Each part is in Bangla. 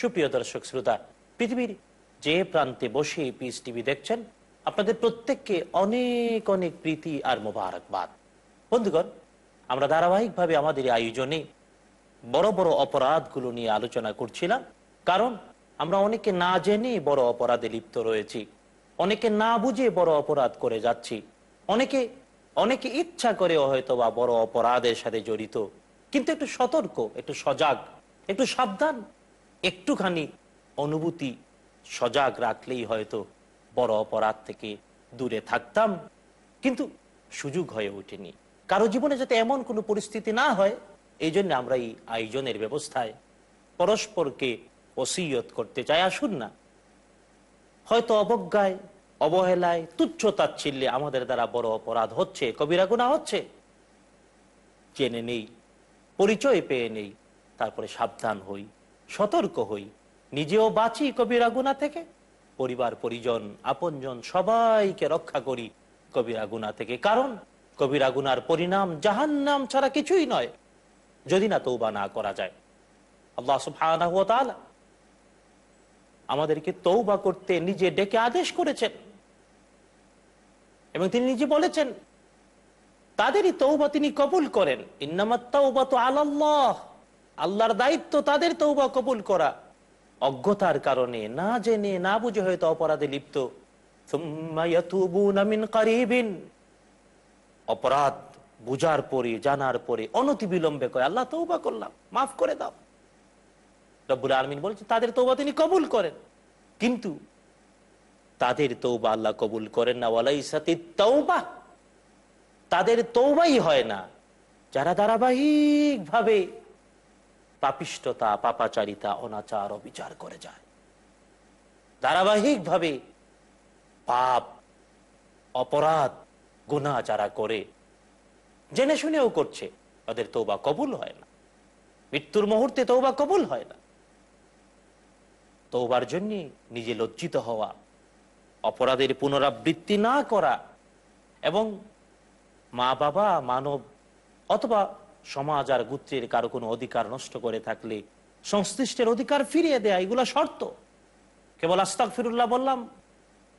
সুপ্রিয় দর্শক শ্রোতা, পৃথিবীর যে প্রান্তে বসে পিস টিভি দেখছেন, আপনাদের প্রত্যেককে অনেক অনেক প্রীতি আর মোবারকবাদ। বন্ধুগণ, আমরা ধারাবাহিকভাবে আমাদের আয়োজনে বড় বড় অপরাধগুলো নিয়ে আলোচনা করছিলাম, কারণ আমরা অনেকে না জেনে বড় অপরাধে লিপ্ত রয়েছি, অনেকে না বুঝে বড় অপরাধ করে যাচ্ছি, অনেকে অনেকে ইচ্ছা করে হয়তো বা বড় অপরাধের সাথে জড়িত। কিন্তু একটু সতর্ক, একটু সজাগ, একটু সাবধান একটুখানি অনুভূতি সজাগ রাখলেই হয়তো বড় অপরাধ থেকে দূরে থাকতাম, কিন্তু সুযোগ হয়ে ওঠেনি। কারও জীবনে যাতে এমন কোনো পরিস্থিতি না হয় এই জন্য আমরা এই আয়োজনের ব্যবস্থায় পরস্পরকে ওসিয়ত করতে চাই। আসুন না, হয়তো অবজ্ঞায়, অবহেলায়, তুচ্ছ তাচ্ছিল্যে আমাদের দ্বারা বড় অপরাধ হচ্ছে, কবিরা গুণা হচ্ছে। জেনে নেই, পরিচয় পেয়ে নেই, তারপরে সাবধান হই। সতর্ক হই। নিজেও বাঁচি কবিরা গুণা থেকে। পরিবার, পরিজন, আপনজন সবাইকে রক্ষা করি কবিরা গুণা থেকে। কারণ কবিরা গুনার পরিণাম জাহান্নাম ছাড়া কিছুই নয়, যদি না তৌবা না করা যায়। আল্লাহ সুবহানাহু ওয়া তাআলা আমাদেরকে তৌবা করতে নিজে ডেকে আদেশ করেছেন এবং তিনি নিজে বলেছেন, তাদেরই তৌবা তিনি কবুল করেন। আল্লাহ আল্লাহর দায়িত্ব তাদের তৌবা কবুল করা। অজ্ঞতার কারণে না জেনে, না বুঝে হয়তো অপরাধে লিপ্ত। অপরাধ বুঝার পরে, জানার পরে অনতি বিলম্বে কয়, আল্লাহ তৌবা করলাম, মাফ করে দাও। রব্বুল আলমিন বলছে তাদের তৌবা তিনি কবুল করেন। কিন্তু তাদের তৌবা আল্লাহ কবুল করেন না। ওয়ালাই সাথে তৌবা তাদের তৌবাই হয় না, যারা ধারাবাহিক ভাবে পাপিষ্টতা পাপাচারিতা, অনাচার, অবিচার করে যায়। ধারাবাহিক ভাবে পাপ, অপরাধ, গুণা যারা করে, জেনে শুনেও করছে, তাদের তৌবা কবুল হয় না। মৃত্যুর মুহূর্তে তৌবা কবুল হয় না। তৌবার জন্য নিজে লজ্জিত হওয়া, অপরাধের পুনরাবৃত্তি না করা এবং মা বাবা মানব অথবা সমাজ আর গোত্রের কারও কোনো অধিকার নষ্ট করে থাকলে সংশ্লিষ্টের অধিকার ফিরিয়ে দেয়া এগুলো শর্ত। কেবল আস্তাক ফিরুল্লাহ বললাম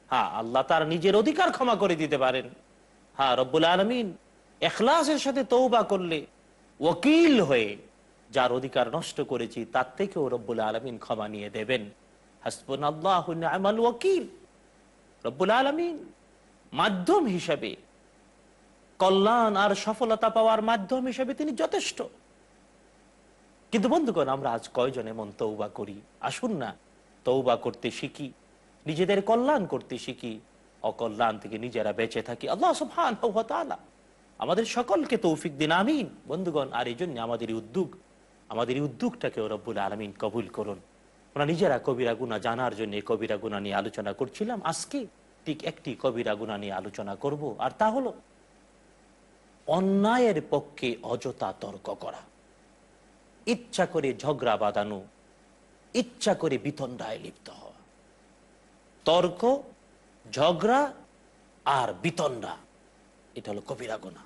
হ্যাঁ আল্লাহ তার নিজের অধিকার ক্ষমা করে দিতে পারেন। হ্যাঁ রব্বুল আলমিন এখলাসের সাথে তৌবা করলে ওকিল হয়ে যার অধিকার নষ্ট করেছি তার থেকেও রব্বুল আলমিন ক্ষমা নিয়ে দেবেন। আমাল ওকিল রব্বুল আলমিন মাধ্যম হিসাবে কল্যাণ আর সফলতা পাওয়ার মাধ্যম হিসেবে তিনি যথেষ্ট। কিন্তু বন্ধুগণ, আমরা আজ কয়জন এমন তৌবা করি? আসুন না তৌবা করতে শিখি, নিজেদের কল্যাণ করতে শিখি, অকল্যাণ থেকে নিজেরা বেঁচে থাকি। আল্লাহ আমাদের সকলকে তৌফিক দিন, আমিন। বন্ধুগণ, আর এই জন্য আমাদের উদ্যোগ, আমাদের এই উদ্যোগটাকে রব্বুল আলমিন কবুল করুন। আমরা নিজেরা কবিরা গুণা জানার জন্য কবিরা গুণা নিয়ে আলোচনা করছিলাম। আজকে ঠিক একটি কবিরা গুণা নিয়ে আলোচনা করব, আর তা হলো অন্যায়ের পক্ষে অযথা তর্ক করা। ইচ্ছা করে ঝগড়া বাঁধানো, ইচ্ছা করে বিতণ্ডায় লিপ্ত হওয়া। তর্ক, ঝগড়া আর বিতণ্ডা, এটা হলো কবিরা গোনা।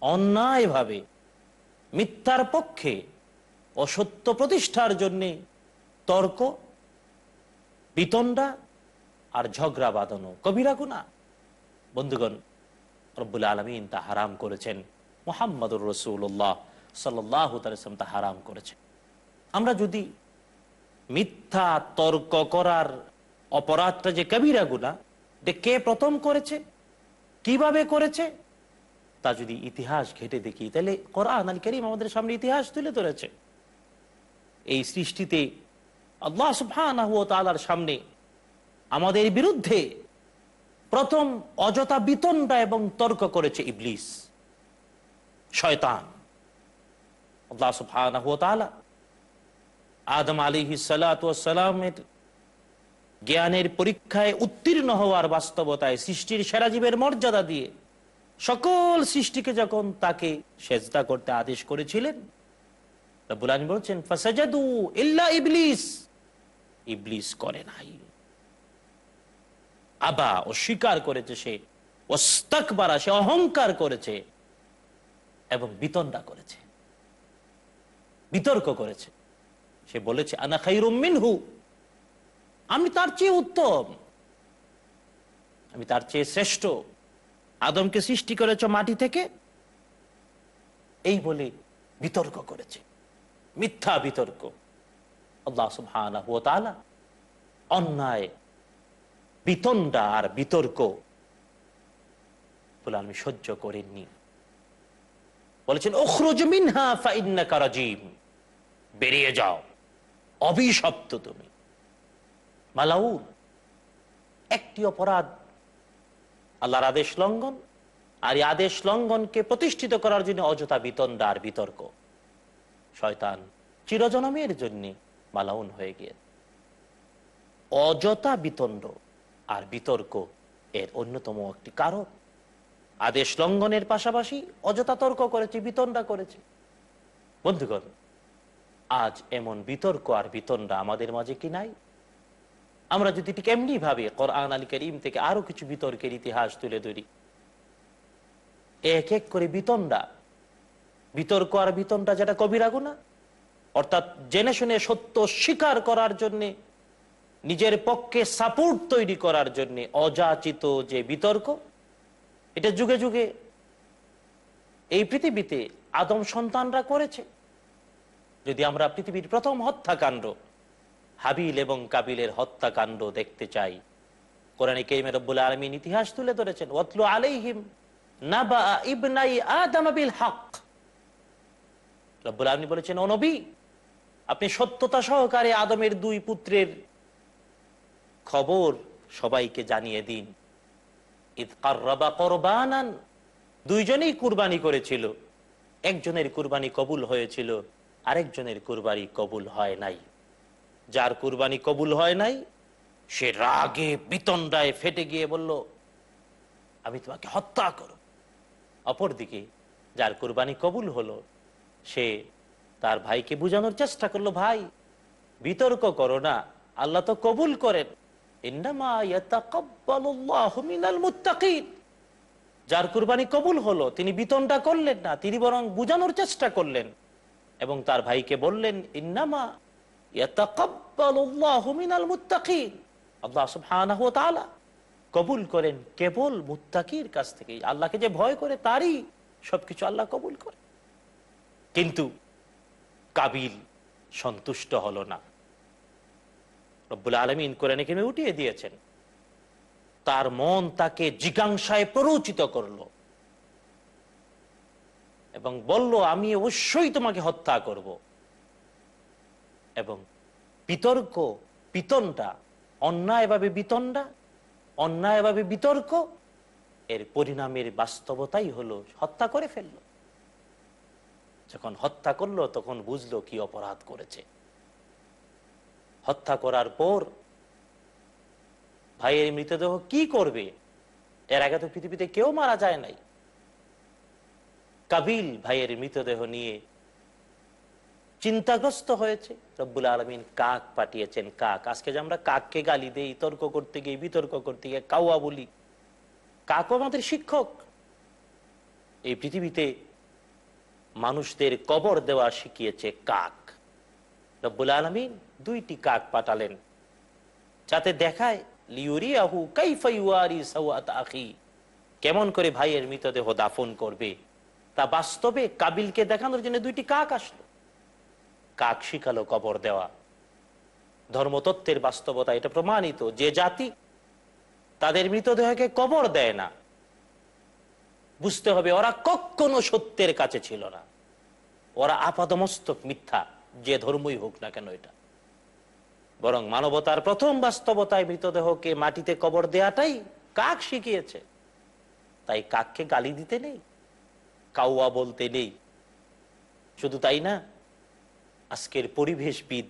অন্যায়ভাবে মিথ্যার পক্ষে অসত্য প্রতিষ্ঠার জন্যে তর্ক, বিতণ্ডা আর ঝগড়া বাঁধানো কবিরা গুণা বন্ধুগণ রব্বুল আলমিন তা হারাম করেছেন। মোহাম্মদুর রসুল্লাহ সাল্লাহ তা হারাম করেছেন। আমরা যদি মিথ্যা তর্ক করার অপরাধটা যে কবিরা গুণা কে প্রথম করেছে, কীভাবে করেছে, তা যদি ইতিহাস ঘেটে দেখি, তাহলে কোরআন আল করিম আমাদের সামনে ইতিহাস তুলে ধরেছে। এই সৃষ্টিতে আল্লাহ সুবহানার সামনে আমাদের বিরুদ্ধে প্রথম অযথা বিতণ্ডা এবং তর্ক করেছে ইবলিস। শয়তান। আদম আলাইহিস সালাতু সালামের জ্ঞানের পরীক্ষায় উত্তীর্ণ হওয়ার বাস্তবতায় সৃষ্টির সেরা জীবের মর্যাদা দিয়ে সকল সৃষ্টিকে যখন তাকে সেজদা করতে আদেশ করেছিলেন বলছেন ইবলিস। ইবলিস করে নাই। আবা অস্বীকার করেছে সে ওস্তাকবারা সে অহংকার করেছে এবং বিতণ্ডা করেছে, বিতর্ক করেছে। সে বলেছে, আনা খাইরুম মিনহু আমি তার চেয়ে উত্তম, আমি তার চেয়ে শ্রেষ্ঠ। আদমকে সৃষ্টি করেছ মাটি থেকে, এই বলে বিতর্ক করেছে, মিথ্যা বিতর্ক। আল্লাহ সুবহানাহু ওয়া তাআলা অন্যায় বিতণ্ডা আর বিতর্ক। আমি সহ্য করেননি বলেছেন বেরিয়ে যাও। অভিশপ্ত তুমি। মালাউন, একটি অপরাধ। আল্লাহর আদেশ লঙ্ঘন, আর এই আদেশ লঙ্ঘনকে প্রতিষ্ঠিত করার জন্য অযথা বিতণ্ডা আর বিতর্ক। শয়তান চিরজনমের জন্য মালাউন হয়ে গিয়ে অযথা বিতণ্ড। আর বিতর্ক এর অন্যতম একটি কারণ। আদেশ লঙ্ঘনের পাশাপাশি অযথা তর্ক করেছে, বিতণ্ডা করেছে। বন্ধুগণ, আজ এমন বিতর্ক আর বিতণ্ডা আমাদের মাঝে কি নাই? আমরা যদি ঠিক এমনি ভাবে কোরআন আলী করিম থেকে আরও কিছু বিতর্কের ইতিহাস তুলে ধরি। এক এক করে বিতণ্ডা। বিতর্ক আর বিতণ্ডা যেটা কবিরাগুনা অর্থাৎ জেনে শুনে সত্য স্বীকার করার জন্যে নিজের পক্ষে সাপোর্ট তৈরি করার জন্য অযাচিত যে বিতর্ক, এটা যুগে যুগে এই পৃথিবীতে আদম সন্তানরা করেছে। যদি আমরা পৃথিবীর প্রথম হত্যাকাণ্ড, হাবিল এবং কাবিলের হত্যাকাণ্ড দেখতে চাই, কোরআন কেইমে রব্বুল আলমিন ইতিহাস তুলে ধরেছেন ওতলু আলাইহিম আপনি সত্যতা সহকারে আদমের দুই পুত্রের খবর সবাইকে জানিয়ে দিন। দুইজনেই কুরবানি করেছিল। একজনের কুরবানি কবুল হয়েছিল, আরেকজনের কুরবানি কবুল হয় নাই। যার কুরবানি কবুল হয় নাই, সে রাগে বিতণ্ডায় ফেটে গিয়ে বলল, আমি তোমাকে হত্যা করো অপরদিকে যার কুরবানি কবুল হলো, সে তার ভাইকে বুঝানোর চেষ্টা করল, ভাই, বিতর্ক করো না, আল্লাহ তো কবুল করেন। যার কুরবানি কবুল হলো, তিনি বিতনটা করলেন না, তিনি বরং বুঝানোর চেষ্টা করলেন। এবং তার ভাইকে বললেন, ইন্নামা কবুল করেন কেবল মুত্তাকির কাছ থেকে আল্লাহকে যে ভয় করে, তারই সবকিছু আল্লাহ কবুল করে। কিন্তু কাবিল সন্তুষ্ট হলো না। রব্বুল আলমিন কোরআনে কেমে উঠিয়ে দিয়েছেন। তার মন তাকে জিজ্ঞাসায় প্ররোচিত করল। এবং বলল, আমি অবশ্যই তোমাকে হত্যা করব। এবং বিতর্ক পিতনটা অন্যায়ভাবে বিতনটা অন্যায়ভাবে বিতর্ক, এর পরিণামের বাস্তবতাই হলো হত্যা করে ফেলল। যখন হত্যা করল, তখন বুঝলো কি অপরাধ করেছে। হত্যা করার পর ভাইয়ের মৃতদেহ কি করবে? এর আগে তো পৃথিবীতে কেউ মারা যায় নাই। কাবিল ভাইয়ের মৃতদেহ নিয়ে চিন্তাগ্রস্ত হয়েছে। রব্বুল আলমিন কাক পাঠিয়েছেন, কাক। আজকে যে আমরা কাককে গালি দেই, তর্ক করতে গিয়ে, বিতর্ক করতে গিয়ে, কাউয়া বলি। কাকও আমাদের শিক্ষক। এই পৃথিবীতে মানুষদের কবর দেওয়া শিখিয়েছে কাক। রব্বুল আলমিন দুইটি কাক পাঠালেন, যাতে দেখায় কেমন করে ভাইয়ের মৃতদেহ দাফন করবে? তা বাস্তবে কাবিলকে দেখানোর জন্য দুইটি কাক আসলো। কাক শিখালো কবর দেওয়া। ধর্মতত্ত্বের বাস্তবতা এটা প্রমাণিত। যে জাতি তাদের মৃতদেহকে কবর দেয় না, বুঝতে হবে ওরা কখনো সত্যের কাছে ছিল না। ওরা আপাদমস্তক মিথ্যা। যে ধর্মই হোক না কেন এটা। বরং মানবতার প্রথম বাস্তবতায় মৃতদেহকে মাটিতে কবর দেয়াটাই কাক শিখিয়েছে। তাই কাককে গালি দিতে নেই, কাউয়া বলতে নেই। শুধু তাই না, আজকের পরিবেশবিদ,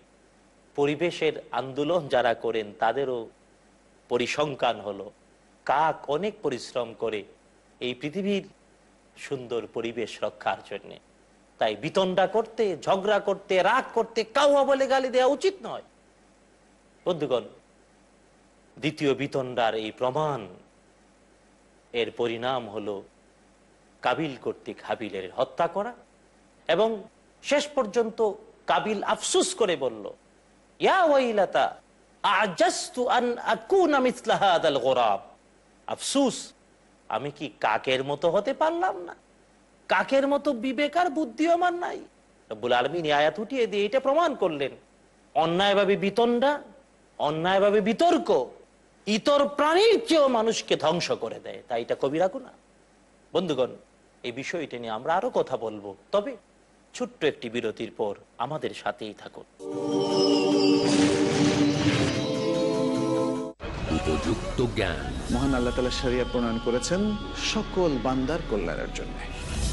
পরিবেশের আন্দোলন যারা করেন তাদেরও পরিসংখ্যান হলো, কাক অনেক পরিশ্রম করে এই পৃথিবীর সুন্দর পরিবেশ রক্ষার জন্য। তাই বিতণ্ডা করতে, ঝগড়া করতে, রাগ করতে কাউয়া বলে গালি দেওয়া উচিত নয়। বন্ধুগণ, দ্বিতীয় বিতণ্ডার এই প্রমাণ, এর পরিণাম হলো কাবিল কর্তৃক হাবিলের হত্যা করা এবং শেষ পর্যন্ত কাবিল আফসুস করে বলল, ইয়া আন আফসুস, আমি কি কাকের মতো হতে পারলাম না? কাকের মতো বিবেক আর বুদ্ধি আমার নাই। রব্বুল আলমিন আয়াত উঠিয়ে দিয়ে এটা প্রমাণ করলেন। অন্যায়ভাবে বিতণ্ডা অন্যায়ভাবে বিতর্ক ইতর প্রাণীর চেয়েও মানুষকে ধ্বংস করে দেয় তাই এটা কবি কবিরা গুণা বন্ধুগণ এই বিষয়টি নিয়ে আমরা আরও কথা বলব তবে ছোট্ট একটি বিরতির পর আমাদের সাথেই থাকুন। উপযুক্ত জ্ঞান। মহান আল্লাহ তালা সারিয়া প্রণয়ন করেছেন সকল বান্দার কল্যাণের জন্য।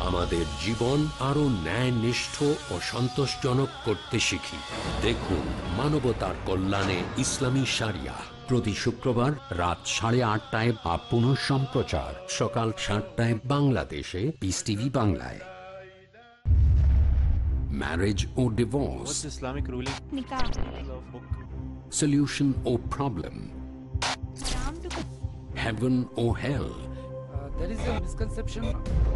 আমাদের জীবন আরও ন্যায়নিষ্ঠ ও সন্তোষজনক করতে শিখি। দেখুন মানবতার কল্যাণে ইসলামী সারিয়া। প্রতি শুক্রবার রাত সাড়ে আটটায় বা পুনঃ সম্প্রচার। সকাল সাতটায় বাংলাদেশে পিস টিভি বাংলায়। Marriage O divorce Islamic hell Uh, there is a misconception.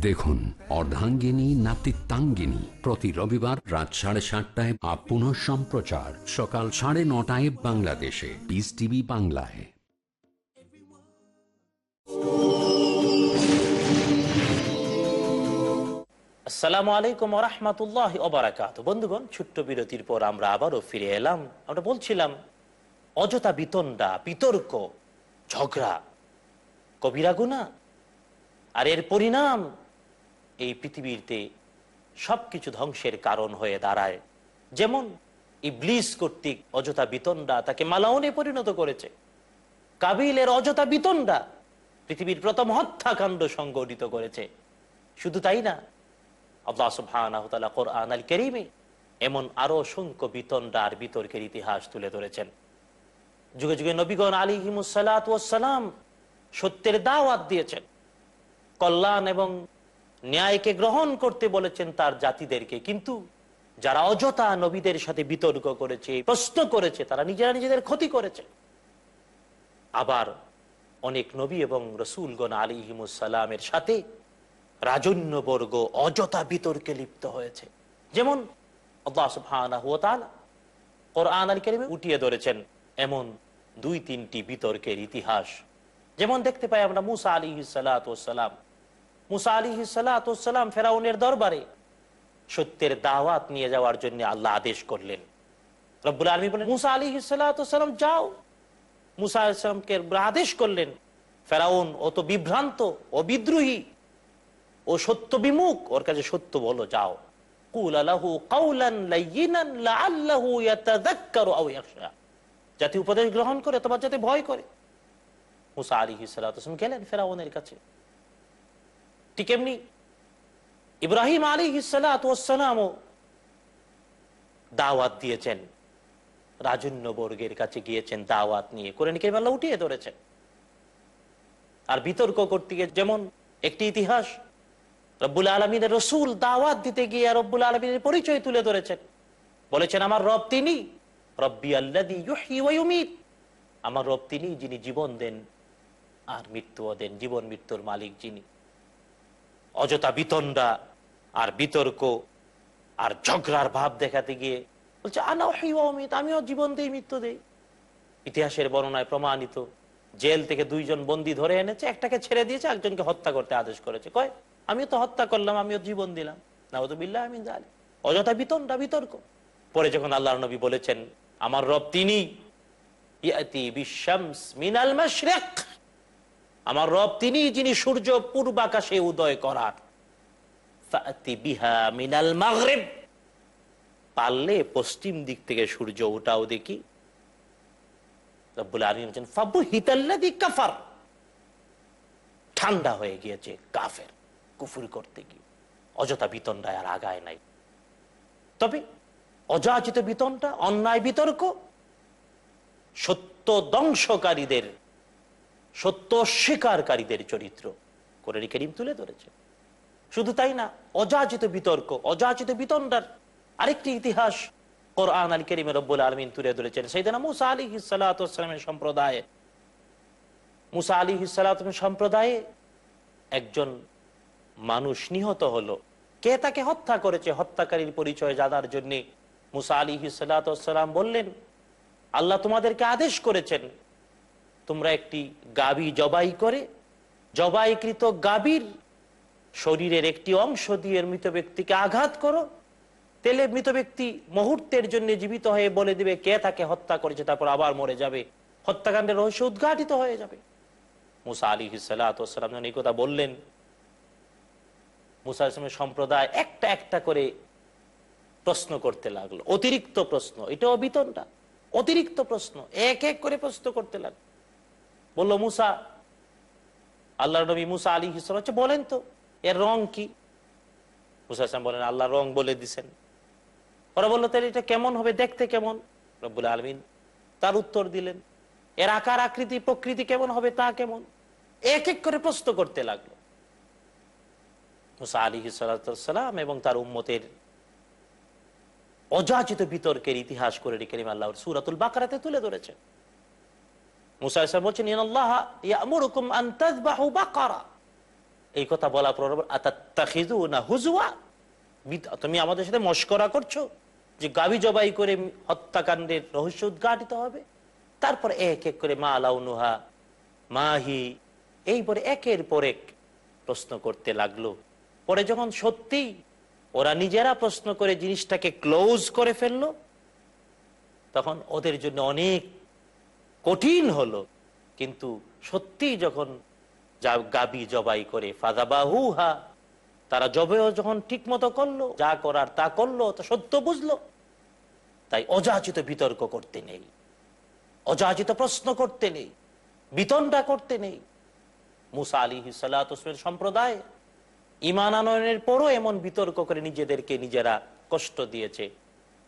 দেখুন, অর্ধাঙ্গিনী, নাতিত্বাঙ্গিনী। প্রতি রবিবার রাত সাড়ে সাতটায় আপ পুনঃ সম্প্রচার। সকাল সাড়ে নটায় বাংলাদেশে। পিস টিভি বাংলায়। আসসালামু আলাইকুম রহমতুল্লাহ ওবরাকাত বন্ধুগণ, ছোট্ট বিরতির পর আমরা আবারও ফিরে এলাম। আমরা বলছিলাম, অযথা বিতণ্ডা, বিতর্ক, ঝগড়া, কবিরা গুণা, আর এর পরিণাম এই পৃথিবীতে সবকিছু ধ্বংসের কারণ হয়ে দাঁড়ায়। যেমন ইবলিস কর্তৃক অযথা বিতণ্ডা তাকে মালাউনে পরিণত করেছে। কাবিলের অযথা বিতণ্ডা পৃথিবীর প্রথম হত্যাকাণ্ড সংগঠিত করেছে। শুধু তাই না এমন আরও অসংখ্য বিতণ্ডা আর বিতর্কের ইতিহাস তুলে ধরেছেন। যুগে যুগে নবীগণ আলী আলিহিমুসালাম সত্যের দাওয়াত দিয়েছেন। কল্যাণ এবং ন্যায়কে গ্রহণ করতে বলেছেন তার জাতিদেরকে। কিন্তু যারা অযথা নবীদের সাথে বিতর্ক করেছে, প্রশ্ন করেছে, তারা নিজেরা নিজেদের ক্ষতি করেছে। আবার অনেক নবী এবং রসুলগণ আলিহিমুসালামের সাথে রাজন্যবর্গ অযথা বিতর্কে লিপ্ত হয়েছে। যেমন উঠিয়ে ধরেছেন, এমন দুই তিনটি বিতর্কের ইতিহাস। যেমন দেখতে পাই আমরা মুসা আলী সালাম। মুসা আলী সালাম ফেরাউনের দরবারে সত্যের দাওয়াত নিয়ে যাওয়ার জন্য আল্লাহ আদেশ করলেন। রব্বুল আলমী বলেন, মুসা আলী সালাম, যাও। মুসা আলাইসালামকে আদেশ করলেন, ফেরাউন ও তো বিভ্রান্ত, ও বিদ্রোহী, ও সত্য বিমুখ, ওর কাছে সত্য বলো, যাও। যাতে উপদেশ গ্রহণ করে তোমার যাতে ভয় করে। মুসা আলাইহিস সালাতু গেলেন ফেরাউনের কাছে। ঠিক এমনি ইব্রাহিম আলাইহিস সালাতু দাওয়াত দিয়েছেন। রাজন্য বর্গের কাছে গিয়েছেন, দাওয়াত নিয়ে। কোরআন কারিম আল্লাহ উঠিয়ে ধরেছেন। আর বিতর্ক করতে গিয়ে যেমন একটি ইতিহাস, রব্বুল আলমিনের রসুল দাওয়াত দিতে গিয়ে রব্বুল আলমিনের পরিচয় তুলে ধরেছেন। বলেছেন, আমার রব তিনি, রব্বি আল্লাদি আমার রব তিনি যিনি জীবন দেন আর মৃত্যুও দেন, জীবন মৃত্যুর মালিক যিনি। অযথা বিতণ্ডা আর বিতর্ক আর ঝগড়ার ভাব দেখাতে গিয়ে বলছে, আনা অমিত আমিও জীবন দেই মৃত্যু দেই। ইতিহাসের বর্ণনায় প্রমাণিত, জেল থেকে দুইজন বন্দী ধরে এনেছে, একটাকে ছেড়ে দিয়েছে একজনকে হত্যা করতে আদেশ করেছে। কয়, আমিও তো হত্যা করলাম, আমিও জীবন দিলাম। নাউদুবিল্লাহ আমিন জালি অযথা বিতণ্ডা, বিতর্ক। পরে যখন আল্লাহ নবী বলেছেন, আমার রব তিনি, ইয়াতি বিশামস মিনাল মাশরিক। আমার রব তিনি যিনি সূর্য পূর্বাকাশে উদয় করার। পারলে পশ্চিম দিক থেকে সূর্য ওটাও দেখি। ঠান্ডা হয়ে গিয়েছে কাফের, কুফুরি করতে গিয়ে। অযথা বিতনটা আর আগায় নাই। তবে অযাচিত বিতনটা অন্যায় বিতর্ক, সত্য ধ্বংসকারীদের সত্য অস্বীকারীদের চরিত্র। করে করিম তুলে ধরেছে। শুধু তাই না, অযাচিত বিতর্ক, অযাচিত বিতণ্ডার আরেকটি ইতিহাস কোরআন আল করিমে রব্বুল আলমিন তুলে ধরেছেন। সেইদিন মুসা আলী হিসালামের সম্প্রদায়ে, মুসা আলী হিসালামের সম্প্রদায়ে একজন মানুষ নিহত হলো। কে তাকে হত্যা করেছে? হত্যাকারীর পরিচয় জানার জন্য মুসা আলী হিসালাম বললেন, আল্লাহ তোমাদেরকে আদেশ করেছেন তোমরা একটি গাবি জবাই করে, জবাইকৃত গাবির শরীরের একটি অংশ দিয়ে মৃত ব্যক্তিকে আঘাত করো। তেলে মৃত ব্যক্তি মুহূর্তের জন্য জীবিত হয়ে বলে দিবে, কে তাকে হত্যা করেছে, তারপর আবার মরে যাবে। হত্যাকাণ্ডের রহস্য উদ্ঘাটিত হয়ে যাবে। মুসা আলী হিসালাম এই কথা বললেন, মুসা ইসলামের সম্প্রদায় একটা একটা করে প্রশ্ন করতে লাগল। অতিরিক্ত প্রশ্ন, এটাও বিতনটা অতিরিক্ত প্রশ্ন, এক এক করে প্রশ্ন করতে লাগল। বলল, মুসা আল্লাহ নবী মুসা আলী হিসাল হচ্ছে বলেন তো, এর রং কি? মুসা ইসলাম বলেন, আল্লাহ রং বলে দিছেন। ওরা বলল, তাহলে এটা কেমন হবে? দেখতে কেমন? রব্বুল আলমিন তার উত্তর দিলেন, এর আকার, আকৃতি, প্রকৃতি কেমন হবে তা কেমন? এক এক করে প্রশ্ন করতে লাগল। মুসা আলী সালাম এবং তার উম্মতের অযাচিত বিতর্কের ইতিহাস করে রেখে আল্লাহ সুরাতুল বাকারাতে তুলে ধরেছেন। মুসা ইসলাম বলছেন এই কথা বলা হুজুয়া তুমি আমাদের সাথে মস্করা করছ যে গাবি জবাই করে হত্যাকাণ্ডের রহস্য উদ্ঘাটিত হবে। তারপর এক এক করে মা আলাউনুহা মাহি এই পরে একের পর এক প্রশ্ন করতে লাগল। পরে যখন সত্যি ওরা নিজেরা প্রশ্ন করে জিনিসটাকে ক্লোজ করে ফেলল, তখন ওদের জন্য অনেক কঠিন হলো, কিন্তু সত্যি যখন গাবি জবাই করে ফাদাবাহু হা তারা জবেও যখন ঠিক মতো করল, যা করার তা করল, তো সত্য বুঝলো। তাই অযাচিত বিতর্ক করতে নেই, অযাচিত প্রশ্ন করতে নেই বিতনটা করতে নেই। মুসা আলী সাল্লাহসমের সম্প্রদায় ইমান আনয়নের পরও এমন বিতর্ক করে নিজেদেরকে নিজেরা কষ্ট দিয়েছে।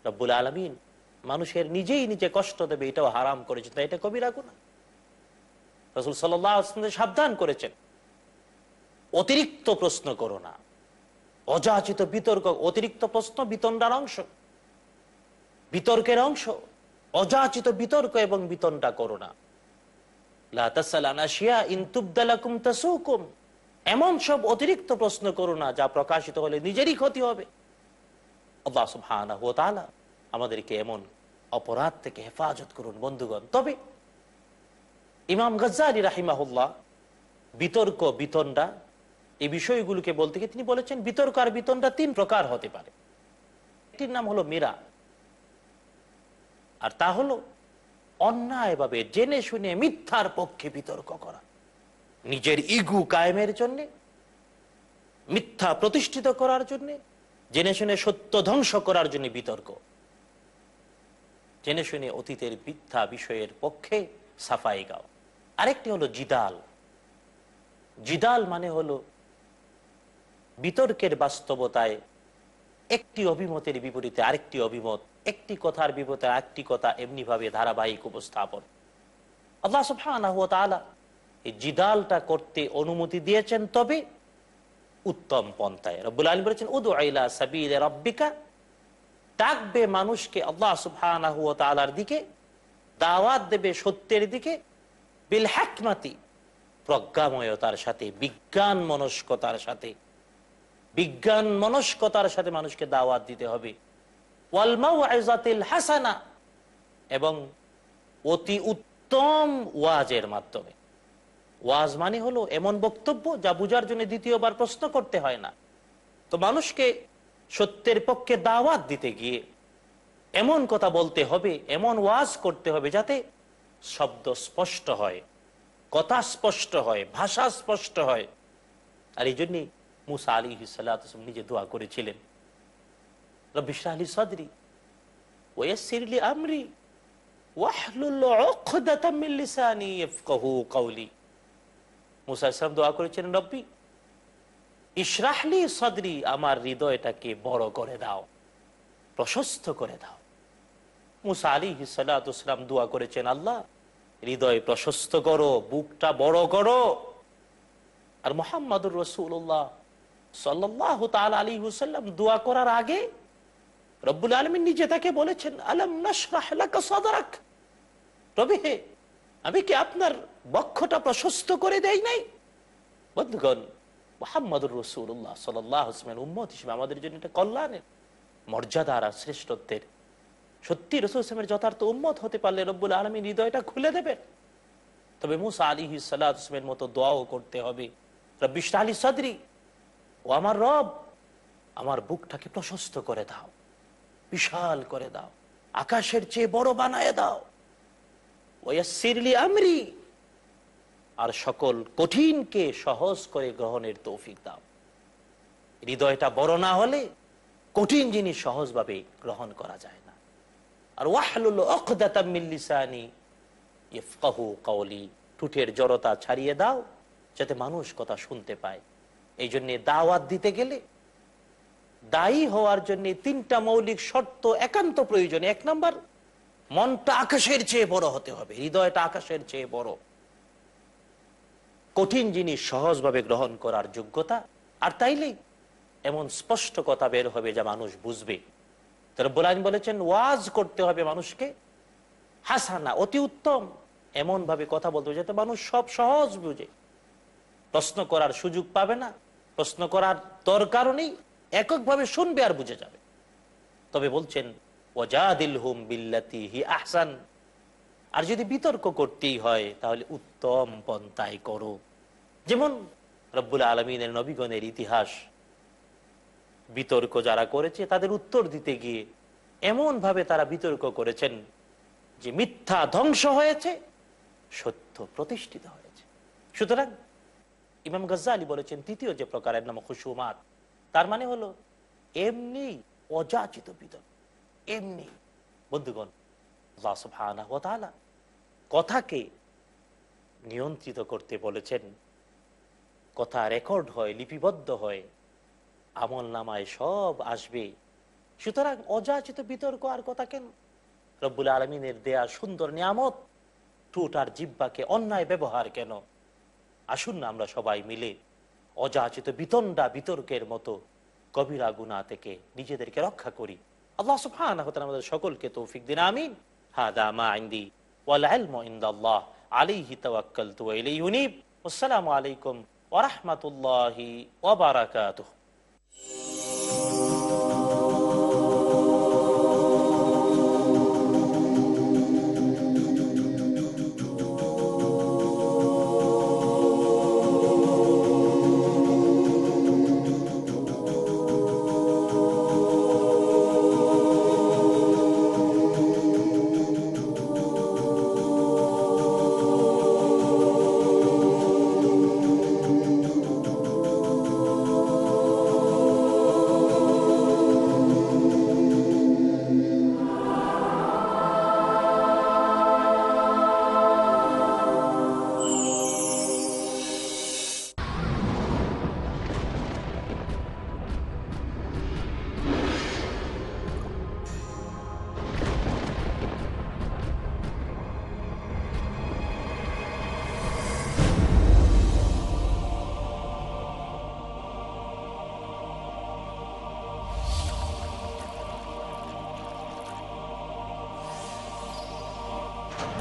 রব্বুল আলমিন মানুষের নিজেই নিজে কষ্ট দেবে, এটাও হারাম করেছে। তাই এটা কবিরা গুণা রসুল সাল্লাহ সাবধান করেছেন। অতিরিক্ত প্রশ্ন করো না। অযাচিত বিতর্ক, অতিরিক্ত প্রশ্ন বিতন্ডার অংশ। বিতর্কের অংশ। অযাচিত বিতর্ক এবং বিতনটা করো না। এমন সব অতিরিক্ত প্রশ্ন করো না, যা প্রকাশিত হলে নিজেরই ক্ষতি হবে। আল্লাহ সুবহানাহু ওয়া আমাদেরকে এমন অপরাধ থেকে হেফাজত করুন, বন্ধুগণ। তবে ইমাম গজ্জালি রাহিমাহুল্লাহ বিতর্ক বিতনটা এই বিষয়গুলোকে বলতে গিয়ে তিনি বলেছেন, বিতর্ক আর বিতনটা তিন প্রকার হতে পারে। একটির নাম হলো মীরা, আর তা হলো অন্যায়ভাবে জেনে শুনে মিথ্যার পক্ষে বিতর্ক করা। নিজের ইগু কায়েমের জন্য, মিথ্যা প্রতিষ্ঠিত করার জন্য, জেনে শুনে সত্য ধ্বংস করার জন্য বিতর্ক। জেনে শুনে অতীতের মিথ্যা বিষয়ের পক্ষে সাফাই গাও। আরেকটি হলো জিদাল। জিদাল মানে হলো বিতর্কের বাস্তবতায় একটি অভিমতের বিপরীতে আরেকটি অভিমত, একটি কথার বিপরীতে আরেকটি কথা এমনি ভাবে ধারাবাহিক উপস্থাপন। আল্লাহ তাআলা এই জিদালটা করতে অনুমতি দিয়েছেন তবে উত্তম পন্থায়। রব্বুল আলামিন বলেছেন উদু আইলা সাবিলে রাব্বিকা ডাকবে মানুষকে আল্লাহ তাআলার দিকে, দাওয়াত দেবে সত্যের দিকে, বিল হিকমাতি, প্রজ্ঞাময়তার সাথে, বিজ্ঞান মনস্কতার সাথে, বিজ্ঞান মনস্কতার সাথে মানুষকে দাওয়াত দিতে হবে। হাসানা, এবং অতি উত্তম ওয়াজের মাধ্যমে। ওয়াজ মানে হলো এমন বক্তব্য যা বুঝার জন্য দ্বিতীয়বার প্রশ্ন করতে হয় না। তো মানুষকে সত্যের পক্ষে দাওয়াত দিতে গিয়ে এমন কথা বলতে হবে, এমন ওয়াজ করতে হবে যাতে শব্দ স্পষ্ট হয়, কথা স্পষ্ট হয়, ভাষা স্পষ্ট হয়। আর এই জন্যই মুসা আলী সাল্লাম নিজে দোয়া করেছিলেন। রবিশা আলী সদরি ওয়াসিরলি আমরি দোয়া করেছিলেন, রব্বি ইশরাহলি সদরি, আমার হৃদয়টাকে বড় করে দাও, প্রশস্ত করে দাও। মুসা আলী সাল্লাম দোয়া করেছেন, আল্লাহ, হৃদয় প্রশস্ত করো, বুকটা বড় করো। আর মোহাম্মদুর রসুল্লাহ সাল্লাহ তাল আলী হুসাল্লাম দোয়া করার আগে রব্বুল আলমিন নিজে তাকে বলেছেন, আলম সাদরাক? রবি হে, আমি কি আপনার বক্ষটা প্রশস্ত করে দেই নাই? বন্ধুগণ মোহাম্মদুর রসুল্লাহ সাল্লাহ হোসমেন উম্মত হিসেবে আমাদের জন্য এটা কল্যাণের মর্যাদার আর শ্রেষ্ঠত্বের। সত্যি রসুল ইসলামের যথার্থ উম্মত হতে পারলে রব্বুল আলমীর হৃদয়টা খুলে দেবেন তবে মুসা আলী সাল্লাহামের মতো দোয়াও করতে হবে। রব্বিশ আলী সদরি ও আমার রব, আমার বুকটাকে প্রশস্ত করে দাও, বিশাল করে দাও, আকাশের চেয়ে বড় বানায় দাও। ওয়াসিরলি আমরি আর সকল কঠিনকে সহজ করে গ্রহণের তৌফিক দাও। হৃদয়টা বড় না হলে কঠিন জিনিস সহজভাবে গ্রহণ করা যায় না। আর ওয়াহলুল অকদাতাম মিন ইফকাহু ঠুটের জড়তা ছাড়িয়ে দাও যাতে মানুষ কথা শুনতে পায়। এই জন্যে দাওয়াত দিতে গেলে দায়ী হওয়ার জন্য তিনটা মৌলিক শর্ত একান্ত প্রয়োজন এক নাম্বার, মনটা আকাশের চেয়ে বড় হতে হবে, হৃদয়টা আকাশের চেয়ে বড়। কঠিন জিনিস সহজভাবে গ্রহণ করার যোগ্যতা, আর তাইলেই এমন স্পষ্ট কথা বের হবে যা মানুষ বুঝবে। রব্বুল বলেছেন, ওয়াজ করতে হবে মানুষকে। হাসানা, অতি উত্তম এমন ভাবে কথা বলতে হবে যাতে মানুষ সব সহজ বুঝে। প্রশ্ন করার সুযোগ পাবে না, প্রশ্ন করার দরকারও নেই, এককভাবে শুনবে আর বুঝে যাবে। তবে বলছেন ওজাদিল হুম বিল্লাতি হি আহসান। আর যদি বিতর্ক করতেই হয়, তাহলে উত্তম পন্থায় করো। যেমন রব্বুল আলমিনের নবীগণের ইতিহাস। বিতর্ক যারা করেছে, তাদের উত্তর দিতে গিয়ে এমন ভাবে তারা বিতর্ক করেছেন যে মিথ্যা ধ্বংস হয়েছে, সত্য প্রতিষ্ঠিত হয়েছে। সুতরাং ইমাম গজ্জালি বলেছেন, তৃতীয় যে প্রকারের নাম খুশুমাত, তার মানে হলো এমনি অযাচিত বিতর্ক। এমনি। বন্ধুগণ কথাকে নিয়ন্ত্রিত করতে বলেছেন। কথা রেকর্ড হয়, লিপিবদ্ধ হয়, আমল নামায় সব আসবে। সুতরাং অযাচিত বিতর্ক আর কথা কেন? রব্বুল আলমিনের দেয়া সুন্দর নিয়ামত, ঠোঁট আর জিব্বাকে অন্যায় ব্যবহার কেন? আসুন না আমরা সবাই মিলে অযাচিত বিতণ্ডা বিতর্কের মতো কবিরা গুনা থেকে নিজেদেরকে রক্ষা করি। আল্লাহ তাআলা আমাদের সকলকে তৌফিক দিন, আমিন। হাদা মা ইনদি ওয়াল ইলমু ইনদাল্লাহ আলাইহি তাওয়াক্কালতু ওয়া ইলাইহি উনীব আসসালামু আলাইকুম ওয়া রাহমাতুল্লাহি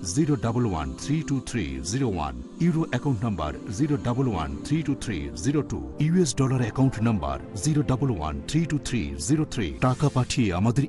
zero double one three two three zero one euro account number zero double one three two three zero two US dollar account number zero double one three two three zero three টাকা পাঠিয়ে আমাদের